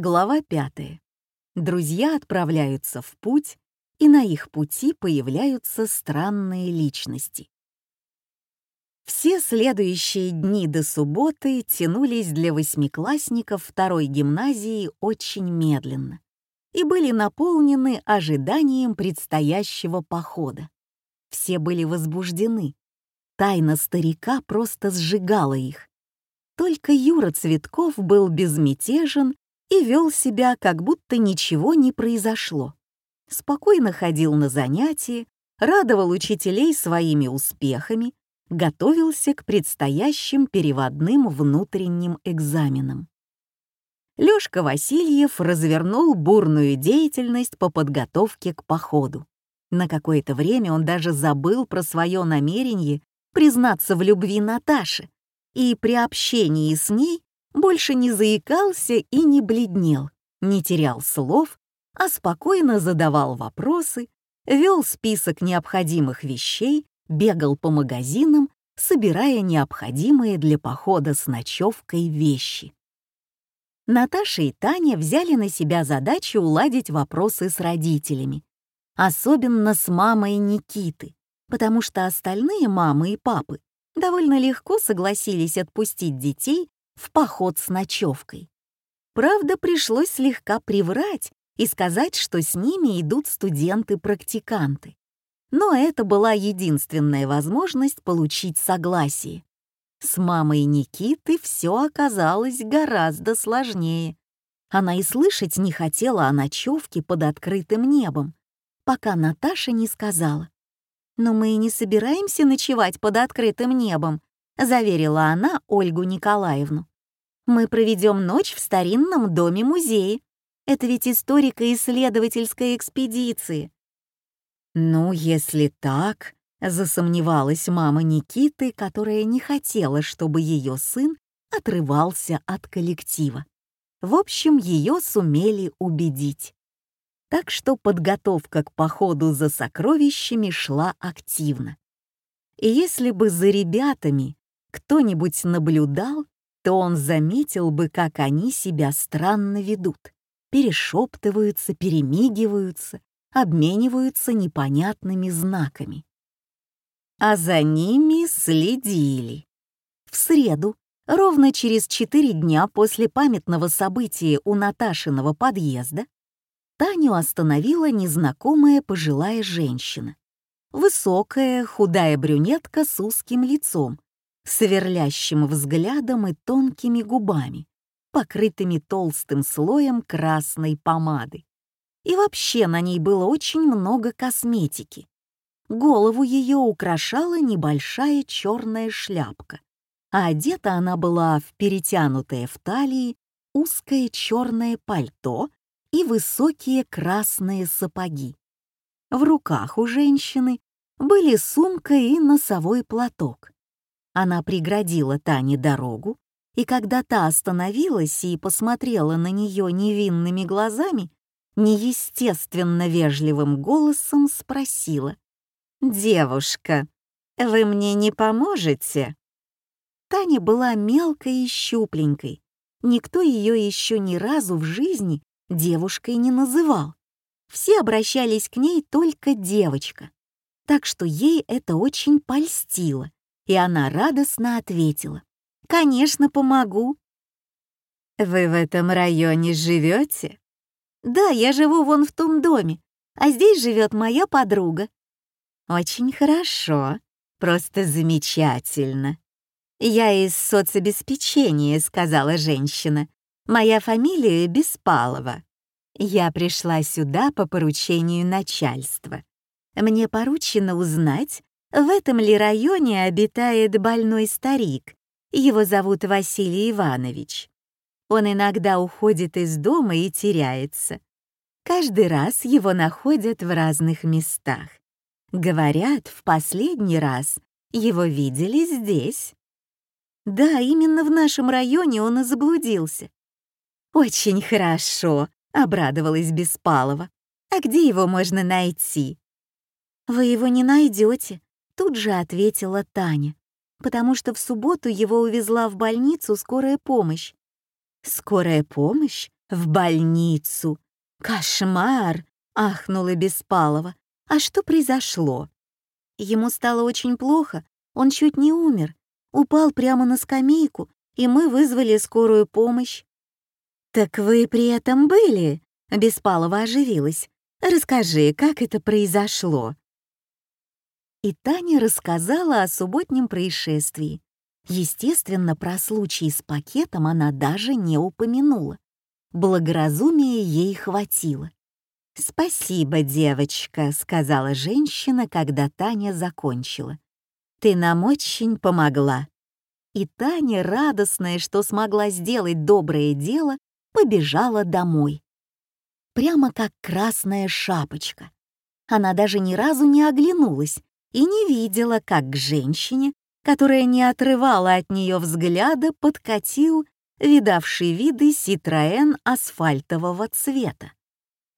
Глава пятая. Друзья отправляются в путь, и на их пути появляются странные личности. Все следующие дни до субботы тянулись для восьмиклассников второй гимназии очень медленно и были наполнены ожиданием предстоящего похода. Все были возбуждены. Тайна старика просто сжигала их. Только Юра Цветков был безмятежен и вел себя, как будто ничего не произошло. Спокойно ходил на занятия, радовал учителей своими успехами, готовился к предстоящим переводным внутренним экзаменам. Лёшка Васильев развернул бурную деятельность по подготовке к походу. На какое-то время он даже забыл про свое намерение признаться в любви Наташе и при общении с ней больше не заикался и не бледнел, не терял слов, а спокойно задавал вопросы, вел список необходимых вещей, бегал по магазинам, собирая необходимые для похода с ночевкой вещи. Наташа и Таня взяли на себя задачу уладить вопросы с родителями, особенно с мамой Никиты, потому что остальные мамы и папы довольно легко согласились отпустить детей в поход с ночевкой. Правда, пришлось слегка приврать и сказать, что с ними идут студенты-практиканты. Но это была единственная возможность получить согласие. С мамой Никиты все оказалось гораздо сложнее. Она и слышать не хотела о ночевке под открытым небом, пока Наташа не сказала. «Но мы и не собираемся ночевать под открытым небом», заверила она Ольгу Николаевну. «Мы проведем ночь в старинном доме-музее. Это ведь историко-исследовательская экспедиция». «Ну, если так», — засомневалась мама Никиты, которая не хотела, чтобы ее сын отрывался от коллектива. В общем, ее сумели убедить. Так что подготовка к походу за сокровищами шла активно. И если бы за ребятами кто-нибудь наблюдал, то он заметил бы, как они себя странно ведут, перешептываются, перемигиваются, обмениваются непонятными знаками. А за ними следили. В среду, ровно через четыре дня после памятного события у Наташиного подъезда, Таню остановила незнакомая пожилая женщина. Высокая, худая брюнетка с узким лицом, сверлящим взглядом и тонкими губами, покрытыми толстым слоем красной помады. И вообще на ней было очень много косметики. Голову ее украшала небольшая черная шляпка, а одета она была в перетянутое в талии узкое черное пальто и высокие красные сапоги. В руках у женщины были сумка и носовой платок. Она преградила Тане дорогу, и когда та остановилась и посмотрела на нее невинными глазами, неестественно вежливым голосом спросила. «Девушка, вы мне не поможете?» Таня была мелкой и щупленькой. Никто ее еще ни разу в жизни девушкой не называл. Все обращались к ней только девочка. Так что ей это очень польстило, и она радостно ответила. «Конечно, помогу». «Вы в этом районе живете?» «Да, я живу вон в том доме, а здесь живет моя подруга». «Очень хорошо, просто замечательно». «Я из соцобеспечения», — сказала женщина. Моя фамилия Беспалова. Я пришла сюда по поручению начальства. Мне поручено узнать, в этом ли районе обитает больной старик. Его зовут Василий Иванович. Он иногда уходит из дома и теряется. Каждый раз его находят в разных местах. Говорят, в последний раз его видели здесь. Да, именно в нашем районе он и заблудился. «Очень хорошо», — обрадовалась Беспалова. «А где его можно найти?» «Вы его не найдете», — тут же ответила Таня, потому что в субботу его увезла в больницу скорая помощь. «Скорая помощь?» В больницу. Кошмар!» — ахнула Беспалова. «А что произошло?» Ему стало очень плохо, он чуть не умер. Упал прямо на скамейку, и мы вызвали скорую помощь. «Так вы при этом были?» — Беспалова оживилась. «Расскажи, как это произошло?» И Таня рассказала о субботнем происшествии. Естественно, про случай с пакетом она даже не упомянула. Благоразумия ей хватило. «Спасибо, девочка», — сказала женщина, когда Таня закончила. «Ты нам очень помогла». И Таня, радостная, что смогла сделать доброе дело, побежала домой. Прямо как красная шапочка. Она даже ни разу не оглянулась и не видела, как к женщине которая не отрывала от нее взгляда, подкатил видавший виды Ситроэн асфальтового цвета.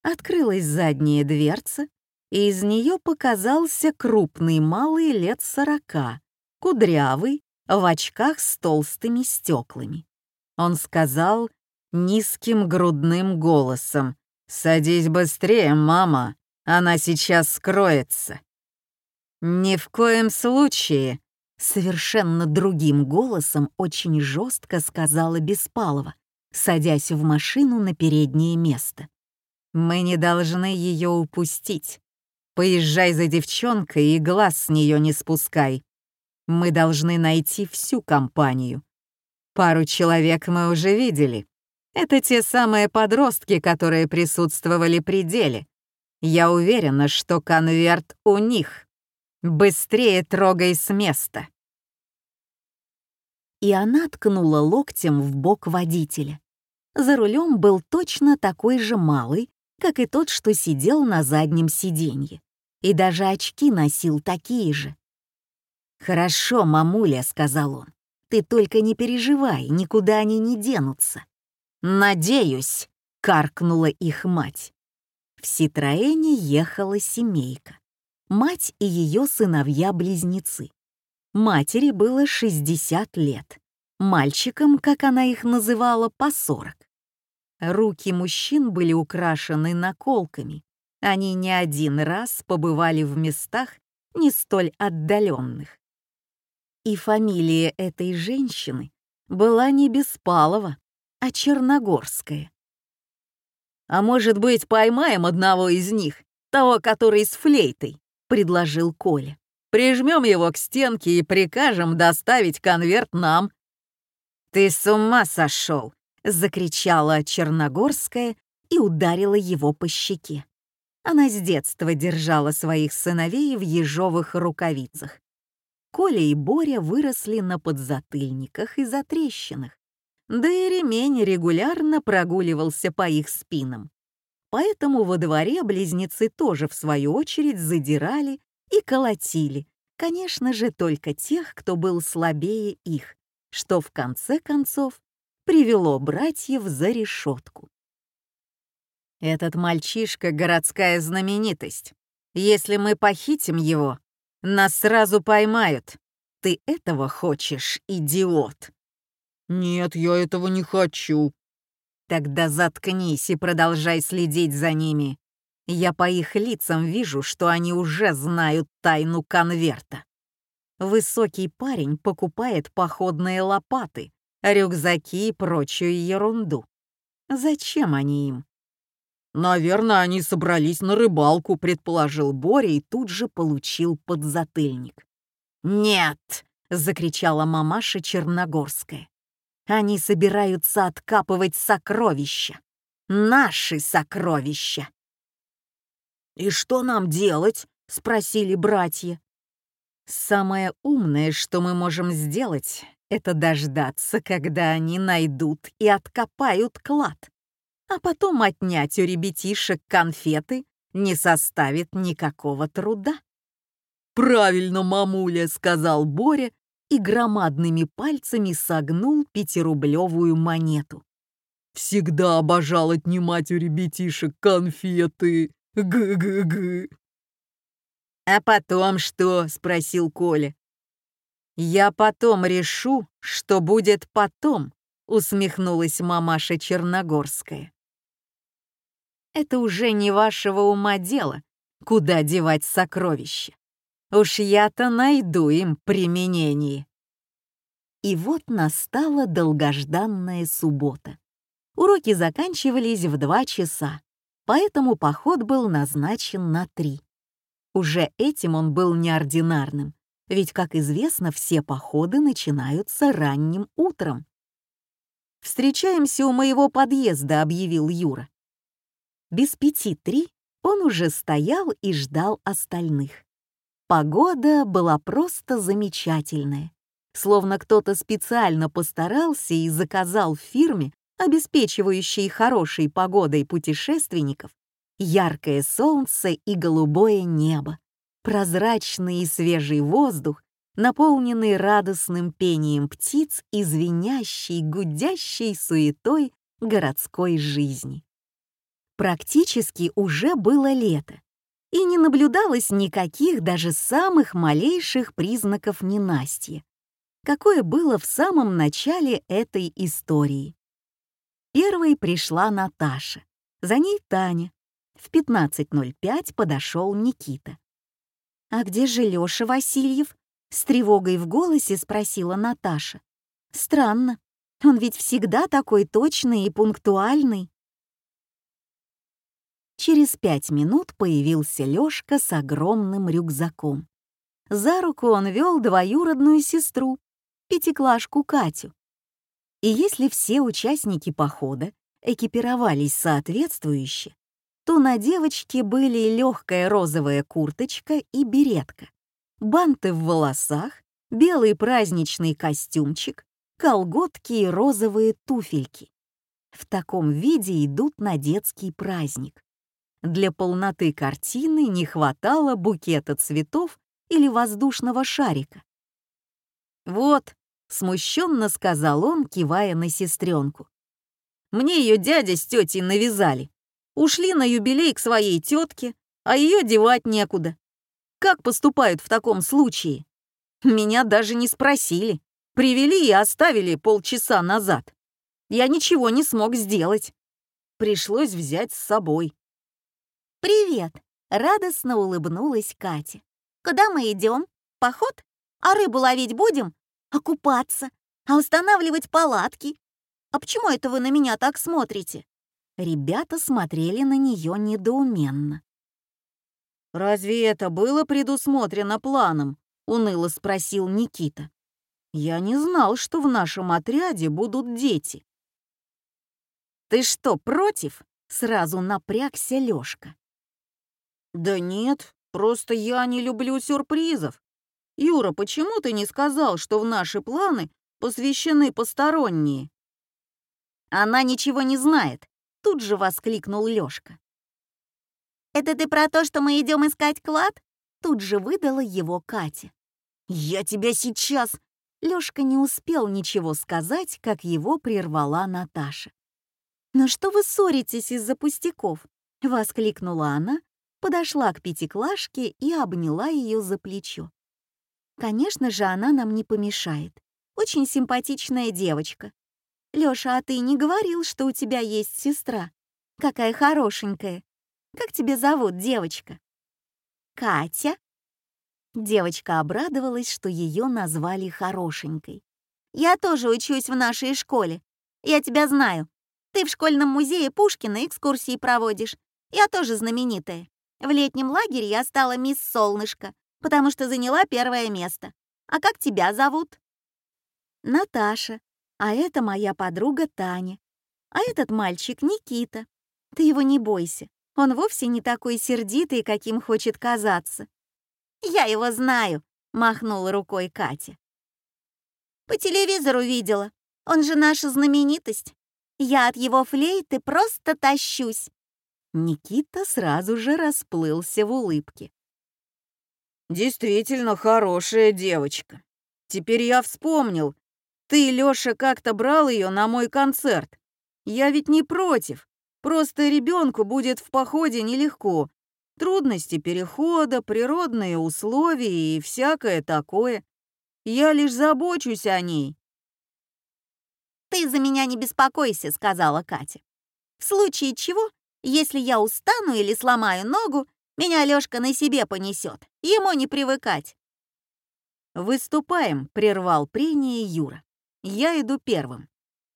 Открылась задняя дверца, и из нее показался крупный малый лет сорока, кудрявый, в очках с толстыми стеклами. Он сказал низким грудным голосом «Садись быстрее, мама, она сейчас скроется». «Ни в коем случае», Совершенно другим голосом очень жестко сказала Беспалова, садясь в машину на переднее место. «Мы не должны ее упустить. Поезжай за девчонкой и глаз с нее не спускай. Мы должны найти всю компанию. Пару человек мы уже видели. Это те самые подростки, которые присутствовали при деле. Я уверена, что конверт у них. Быстрее трогай с места!» И она ткнула локтем в бок водителя. За рулем был точно такой же малый, как и тот, что сидел на заднем сиденье. И даже очки носил такие же. «Хорошо, мамуля», — сказал он. «Ты только не переживай, никуда они не денутся». «Надеюсь», — каркнула их мать. В Ситроэне ехала семейка мать и ее сыновья-близнецы. Матери было 60 лет, мальчикам, как она их называла, по 40. Руки мужчин были украшены наколками. Они не один раз побывали в местах не столь отдаленных. И фамилия этой женщины была не Беспалова, а Черногорская. «А может быть, поймаем одного из них, того, который с флейтой?» Предложил Коля. «Прижмем его к стенке и прикажем доставить конверт нам». «Ты с ума сошел!» — закричала Черногорская и ударила его по щеке. Она с детства держала своих сыновей в ежовых рукавицах. Коля и Боря выросли на подзатыльниках и затрещинах, да и ремень регулярно прогуливался по их спинам. Поэтому во дворе близнецы тоже, в свою очередь, задирали и колотили, конечно же, только тех, кто был слабее их, что в конце концов привело братьев за решетку. Этот мальчишка — городская знаменитость. Если мы похитим его, нас сразу поймают. Ты этого хочешь, идиот? Нет, я этого не хочу, Тогда заткнись и продолжай следить за ними. Я по их лицам вижу, что они уже знают тайну конверта. Высокий парень покупает походные лопаты, рюкзаки и прочую ерунду. Зачем они им? «Наверное, они собрались на рыбалку», — предположил Боря и тут же получил подзатыльник. «Нет!» — закричала мамаша Черногорская. Они собираются откапывать сокровища. Наши сокровища. «И что нам делать?» — спросили братья. «Самое умное, что мы можем сделать, это дождаться, когда они найдут и откопают клад. А потом отнять у ребятишек конфеты не составит никакого труда». «Правильно, мамуля», — сказал Боря и громадными пальцами согнул пятирублевую монету. «Всегда обожал отнимать у ребятишек конфеты. Г-г-г». «А потом что?» — спросил Коля. «Я потом решу, что будет потом», — усмехнулась мамаша Черногорская. Это уже не вашего ума дело, куда девать сокровища. Уж я-то найду им применение. И вот настала долгожданная суббота. Уроки заканчивались в два часа, поэтому поход был назначен на три. Уже этим он был неординарным, ведь, как известно, все походы начинаются ранним утром. «Встречаемся у моего подъезда», — объявил Юра. Без пяти три он уже стоял и ждал остальных. Погода была просто замечательная. Словно кто-то специально постарался и заказал в фирме, обеспечивающей хорошей погодой путешественников, яркое солнце и голубое небо, прозрачный и свежий воздух, наполненный радостным пением птиц и звенящей, гудящей суетой городской жизни. Практически уже было лето, и не наблюдалось никаких даже самых малейших признаков ненастья, какое было в самом начале этой истории. Первой пришла Наташа, за ней Таня. В 15.05 подошел Никита. «А где же Лёша Васильев?» С тревогой в голосе спросила Наташа. «Странно, он ведь всегда такой точный и пунктуальный». Через пять минут появился Лёшка с огромным рюкзаком. За руку он вел двоюродную сестру, пятиклашку Катю. И если все участники похода экипировались соответствующе, то на девочке были легкая розовая курточка и беретка банты в волосах, белый праздничный костюмчик, колготки и розовые туфельки. В таком виде идут на детский праздник. Для полноты картины не хватало букета цветов или воздушного шарика. «Вот», — смущенно сказал он, кивая на сестренку. «Мне ее дядя с тетей навязали. Ушли на юбилей к своей тетке, а ее девать некуда. Как поступают в таком случае? Меня даже не спросили. Привели и оставили полчаса назад. Я ничего не смог сделать. Пришлось взять с собой. «Привет!» — радостно улыбнулась Катя. «Куда мы идем? Поход? А рыбу ловить будем? А купаться? А устанавливать палатки? А почему это вы на меня так смотрите?» Ребята смотрели на нее недоуменно. «Разве это было предусмотрено планом?» — уныло спросил Никита. «Я не знал, что в нашем отряде будут дети». «Ты что, против?» — сразу напрягся Лёшка. «Да нет, просто я не люблю сюрпризов. Юра, почему ты не сказал, что в наши планы посвящены посторонние?» «Она ничего не знает», — тут же воскликнул Лёшка. «Это ты про то, что мы идем искать клад?» Тут же выдала его Катя. «Я тебя сейчас...» Лёшка не успел ничего сказать, как его прервала Наташа. «Ну что вы ссоритесь из-за пустяков?» — воскликнула она, подошла к пятиклашке и обняла ее за плечо. «Конечно же, она нам не помешает. Очень симпатичная девочка. Лёша, а ты не говорил, что у тебя есть сестра? Какая хорошенькая. Как тебя зовут, девочка?» «Катя». Девочка обрадовалась, что ее назвали хорошенькой. «Я тоже учусь в нашей школе. Я тебя знаю. Ты в школьном музее Пушкина экскурсии проводишь. Я тоже знаменитая. В летнем лагере я стала мисс Солнышко, потому что заняла первое место. А как тебя зовут?» «Наташа. А это моя подруга Таня. А этот мальчик Никита. Ты его не бойся. Он вовсе не такой сердитый, каким хочет казаться. «Я его знаю», — махнула рукой Катя. «По телевизору видела. Он же наша знаменитость. Я от его флейты просто тащусь». Никита сразу же расплылся в улыбке. «Действительно хорошая девочка. Теперь я вспомнил. Ты, Лёша, как-то брал ее на мой концерт. Я ведь не против. Просто ребенку будет в походе нелегко. Трудности перехода, природные условия и всякое такое. Я лишь забочусь о ней. «Ты за меня не беспокойся», — сказала Катя. «В случае чего Если я устану или сломаю ногу, меня Лёшка на себе понесет. Ему не привыкать. «Выступаем», — прервал прение Юра. «Я иду первым.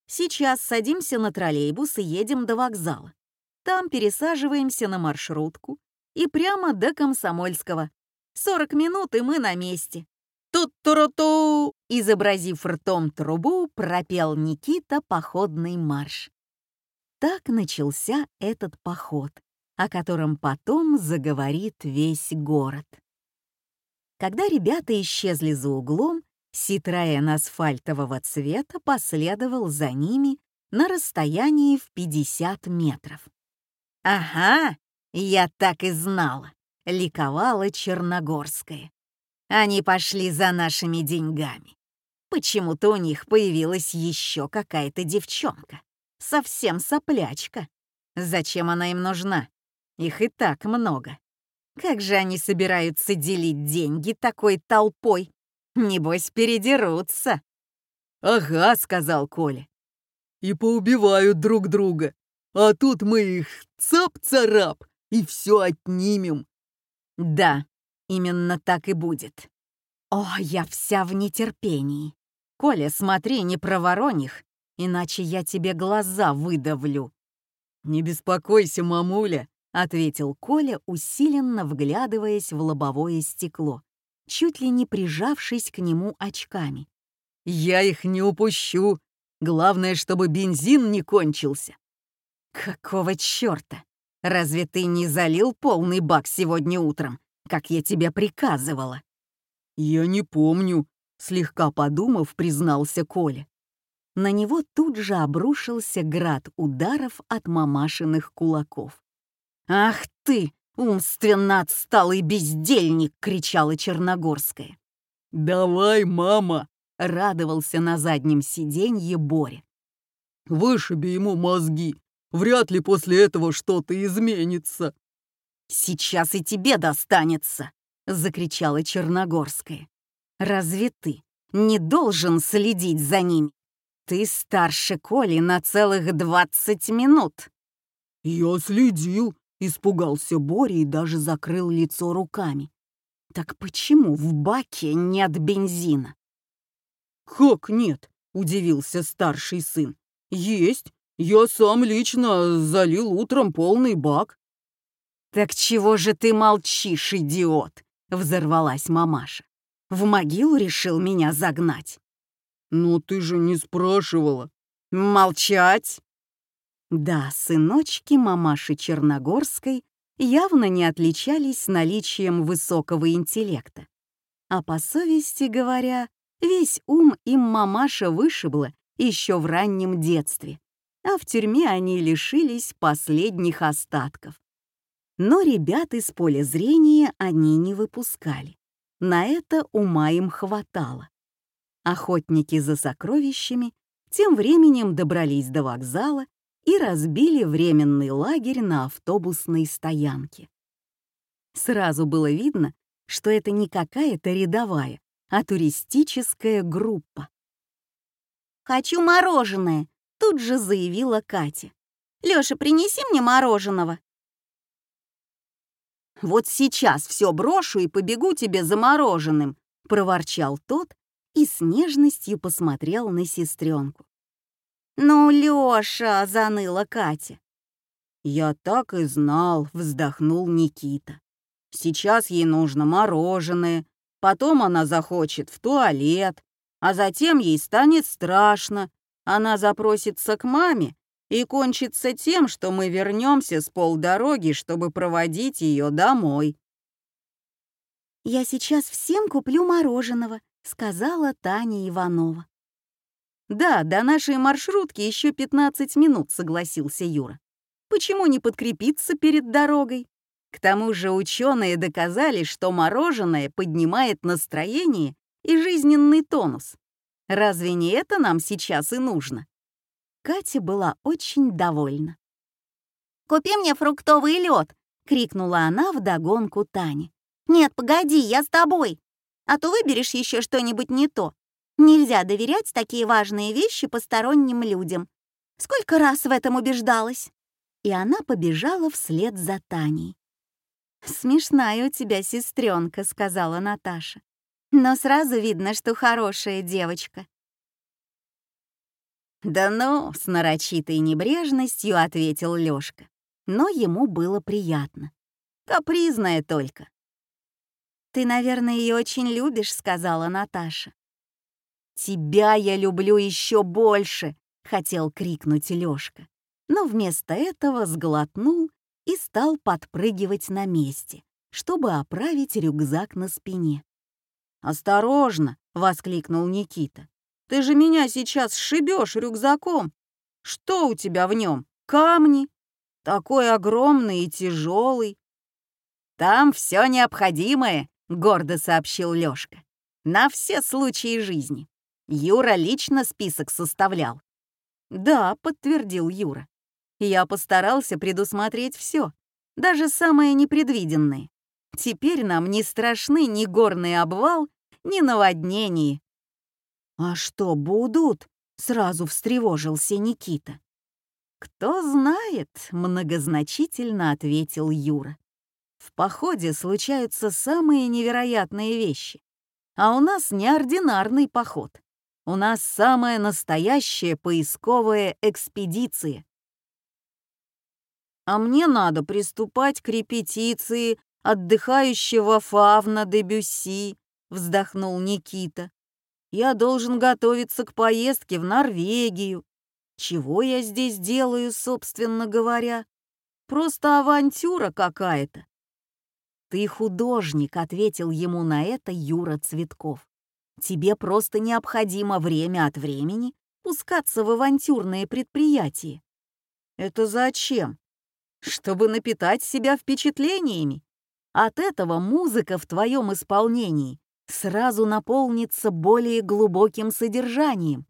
Сейчас садимся на троллейбус и едем до вокзала. Там пересаживаемся на маршрутку и прямо до Комсомольского. 40 минут, и мы на месте. Тут-туру-ту! Изобразив ртом трубу, пропел Никита походный марш. Так начался этот поход, о котором потом заговорит весь город. Когда ребята исчезли за углом, Ситроен асфальтового цвета последовал за ними на расстоянии в 50 метров. «Ага, я так и знала», — ликовала Черногорская. «Они пошли за нашими деньгами. Почему-то у них появилась еще какая-то девчонка. Совсем соплячка. Зачем она им нужна? Их и так много. Как же они собираются делить деньги такой толпой? Небось, передерутся. «Ага», — сказал Коля. «И поубивают друг друга. А тут мы их цап-царап и все отнимем». «Да, именно так и будет. О, я вся в нетерпении. Коля, смотри, не провороних, иначе я тебе глаза выдавлю». «Не беспокойся, мамуля», — ответил Коля, усиленно вглядываясь в лобовое стекло чуть ли не прижавшись к нему очками. «Я их не упущу. Главное, чтобы бензин не кончился». «Какого чёрта? Разве ты не залил полный бак сегодня утром, как я тебе приказывала?» «Я не помню», — слегка подумав, признался Коля. На него тут же обрушился град ударов от мамашиных кулаков. «Ах ты! «Умственно отсталый бездельник!» — кричала Черногорская. «Давай, мама!» — радовался на заднем сиденье Боря. «Вышиби ему мозги. Вряд ли после этого что-то изменится». «Сейчас и тебе достанется!» — закричала Черногорская. «Разве ты не должен следить за ними? Ты старше Коли на целых двадцать минут!» «Я следил», Испугался Боря и даже закрыл лицо руками. Так почему в баке нет бензина? «Как нет?» — удивился старший сын. «Есть. Я сам лично залил утром полный бак». «Так чего же ты молчишь, идиот?» — взорвалась мамаша. «В могилу решил меня загнать?» «Ну ты же не спрашивала». «Молчать!» Да, сыночки мамаши Черногорской явно не отличались наличием высокого интеллекта. А по совести говоря, весь ум им мамаша вышибла еще в раннем детстве, а в тюрьме они лишились последних остатков. Но ребят из поля зрения они не выпускали. На это ума им хватало. Охотники за сокровищами тем временем добрались до вокзала и разбили временный лагерь на автобусной стоянке. Сразу было видно, что это не какая-то рядовая, а туристическая группа. «Хочу мороженое», — тут же заявила Катя. «Лёша, принеси мне мороженого». «Вот сейчас все брошу и побегу тебе за мороженым», — проворчал тот и с нежностью посмотрел на сестренку. «Ну, Лёша!» — заныла Катя. «Я так и знал», — вздохнул Никита. «Сейчас ей нужно мороженое, потом она захочет в туалет, а затем ей станет страшно. Она запросится к маме и кончится тем, что мы вернемся с полдороги, чтобы проводить ее домой». «Я сейчас всем куплю мороженого», — сказала Таня Иванова. «Да, до нашей маршрутки еще 15 минут», — согласился Юра. «Почему не подкрепиться перед дорогой? К тому же ученые доказали, что мороженое поднимает настроение и жизненный тонус. Разве не это нам сейчас и нужно?» Катя была очень довольна. «Купи мне фруктовый лед!» — крикнула она вдогонку Тане. «Нет, погоди, я с тобой. А то выберешь еще что-нибудь не то. Нельзя доверять такие важные вещи посторонним людям. Сколько раз в этом убеждалась? и она побежала вслед за Таней. «Смешная у тебя сестренка», — сказала Наташа. «Но сразу видно, что хорошая девочка». «Да ну!» — с нарочитой небрежностью ответил Лёшка. Но ему было приятно. «Капризная только». «Ты, наверное, ее очень любишь», — сказала Наташа. «Тебя я люблю еще больше!» — хотел крикнуть Лёшка. Но вместо этого сглотнул и стал подпрыгивать на месте, чтобы оправить рюкзак на спине. «Осторожно!» — воскликнул Никита. «Ты же меня сейчас сшибешь рюкзаком! Что у тебя в нем? Камни? Такой огромный и тяжелый!» «Там все необходимое», — гордо сообщил Лёшка. «На все случаи жизни. Юра лично список составлял». «Да», — подтвердил Юра. Я постарался предусмотреть все, даже самое непредвиденное. Теперь нам не страшны ни горный обвал, ни наводнение. «А что будут?» — сразу встревожился Никита. «Кто знает», — многозначительно ответил Юра. «В походе случаются самые невероятные вещи. А у нас неординарный поход. У нас самая настоящая поисковая экспедиция. А мне надо приступать к репетиции отдыхающего фавна де Бюсси, вздохнул Никита. Я должен готовиться к поездке в Норвегию. Чего я здесь делаю, собственно говоря? Просто авантюра какая-то. Ты художник, ответил ему на это Юра Цветков. Тебе просто необходимо время от времени пускаться в авантюрные предприятия. Это зачем? чтобы напитать себя впечатлениями. От этого музыка в твоем исполнении сразу наполнится более глубоким содержанием.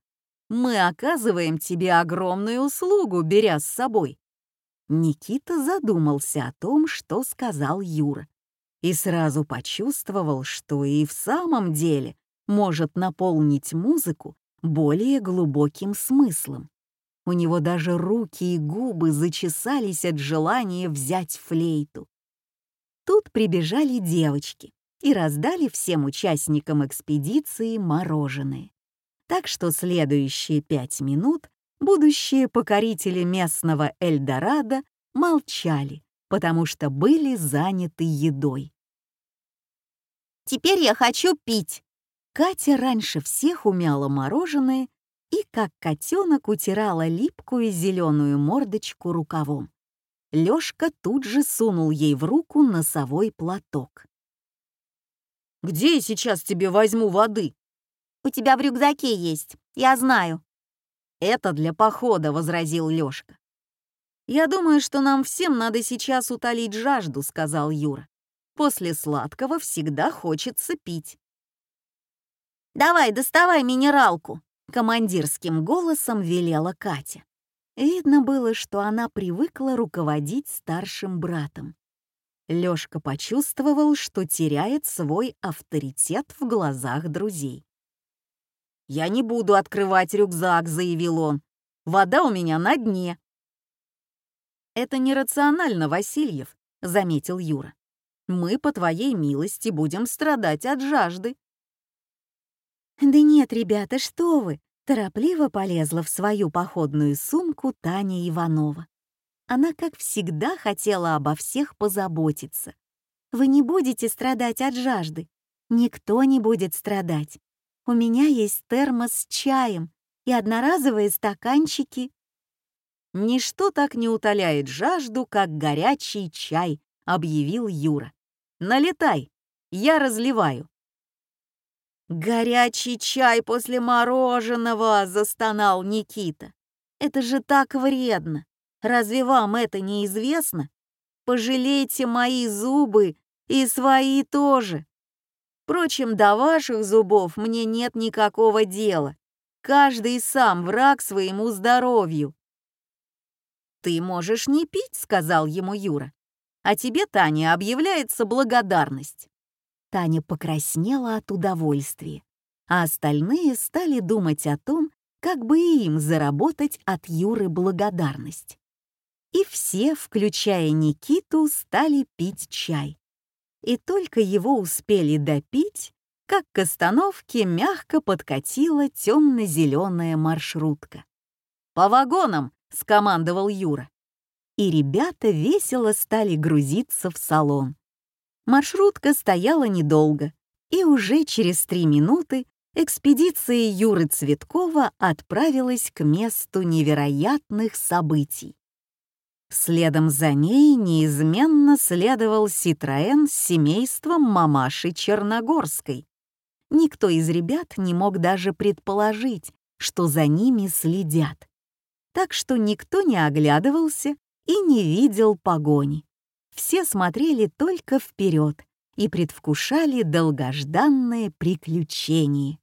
Мы оказываем тебе огромную услугу, беря с собой. Никита задумался о том, что сказал Юра, и сразу почувствовал, что и в самом деле может наполнить музыку более глубоким смыслом. У него даже руки и губы зачесались от желания взять флейту. Тут прибежали девочки и раздали всем участникам экспедиции мороженое. Так что следующие пять минут будущие покорители местного Эльдорадо молчали, потому что были заняты едой. «Теперь я хочу пить!» Катя раньше всех умяла мороженое и как котенок утирала липкую зеленую мордочку рукавом. Лёшка тут же сунул ей в руку носовой платок. «Где я сейчас тебе возьму воды?» «У тебя в рюкзаке есть, я знаю». «Это для похода», — возразил Лёшка. «Я думаю, что нам всем надо сейчас утолить жажду», — сказал Юра. «После сладкого всегда хочется пить». «Давай, доставай минералку», командирским голосом велела Катя. Видно было, что она привыкла руководить старшим братом. Лёшка почувствовал, что теряет свой авторитет в глазах друзей. «Я не буду открывать рюкзак», — заявил он. «Вода у меня на дне». «Это нерационально, Васильев», — заметил Юра. «Мы, по твоей милости, будем страдать от жажды». «Да нет, ребята, что вы!» Торопливо полезла в свою походную сумку Таня Иванова. Она, как всегда, хотела обо всех позаботиться. «Вы не будете страдать от жажды. Никто не будет страдать. У меня есть термос с чаем и одноразовые стаканчики». «Ничто так не утоляет жажду, как горячий чай», — объявил Юра. «Налетай, я разливаю». «Горячий чай после мороженого!» — застонал Никита. «Это же так вредно! Разве вам это не известно? Пожалейте мои зубы и свои тоже. Впрочем, до ваших зубов мне нет никакого дела. Каждый сам враг своему здоровью». «Ты можешь не пить», — сказал ему Юра. «А тебе, Таня, объявляется благодарность. Таня покраснела от удовольствия, а остальные стали думать о том, как бы им заработать от Юры благодарность. и все, включая Никиту, стали пить чай. И только его успели допить, как к остановке мягко подкатила темно-зеленая маршрутка. «По вагонам!» — скомандовал Юра. И ребята весело стали грузиться в салон. Маршрутка стояла недолго, и уже через три минуты экспедиция Юры Цветкова отправилась к месту невероятных событий. Следом за ней неизменно следовал Ситроэн с семейством мамаши Черногорской. Никто из ребят не мог даже предположить, что за ними следят. Так что никто не оглядывался и не видел погони. Все смотрели только вперед и предвкушали долгожданное приключение.